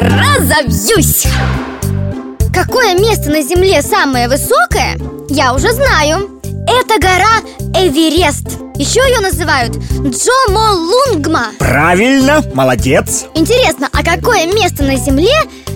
разобьюсь. Какое место на Земле самое высокое, я уже знаю. Это гора Эверест Еще ее называют Джомолунгма. Правильно, молодец. Интересно, а какое место на Земле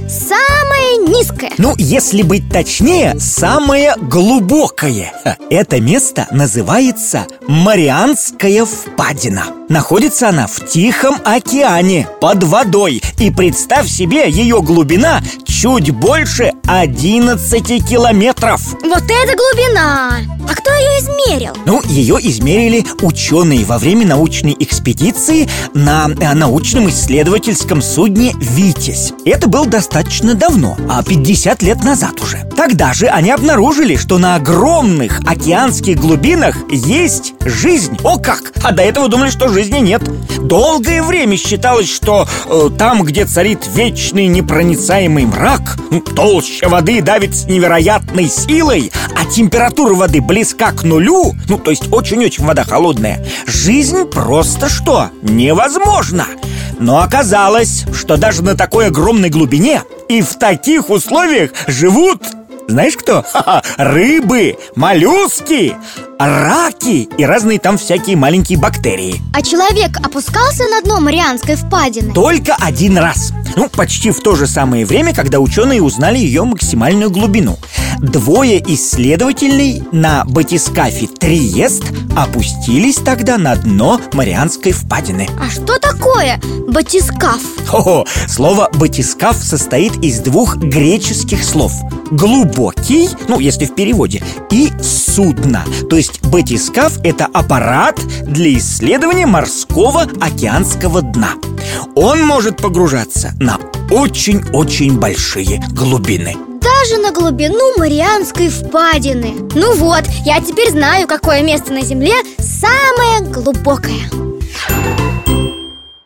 самое низкое? Ну, если быть точнее, самое глубокое. Это место называется Марианская впадина. Находится она в Тихом океане, под водой. И представь себе, ее глубина чуть больше 11 километров. Вот это глубина! А кто ее измерил? Ну, ее измерили ученые во время научной экспедиции на э, научном исследовательском судне «Витязь». Это было достаточно давно, а 50 лет назад уже. Тогда же они обнаружили, что на огромных океанских глубинах есть жизнь. О как! А до этого думали, что жизни нет. Долгое время считалось, что э, там, где царит вечный непроницаемый мрак, толща воды давит с невероятной силой, а температура воды близка к нулю, ну, то есть очень-очень вода холодная, жизнь просто что? Невозможно! Но оказалось, что даже на такой огромной глубине и в таких условиях живут знаешь кто? Ха-ха, рыбы, моллюски, раки и разные там всякие маленькие бактерии А человек опускался на дно Марианской впадины? Только один раз Ну, почти в то же самое время, когда ученые узнали ее максимальную глубину. Двое исследователей на батискафе Триест опустились тогда на дно Марианской впадины. А что такое батискаф? О, слово «батискаф» состоит из двух греческих слов. Глубокий, ну, если в переводе, и судно. То есть батискаф – это аппарат для исследования морского океанского дна. Он может погружаться на очень-очень большие глубины. Даже на глубину Марианской впадины. Ну вот, я теперь знаю, какое место на Земле самое глубокое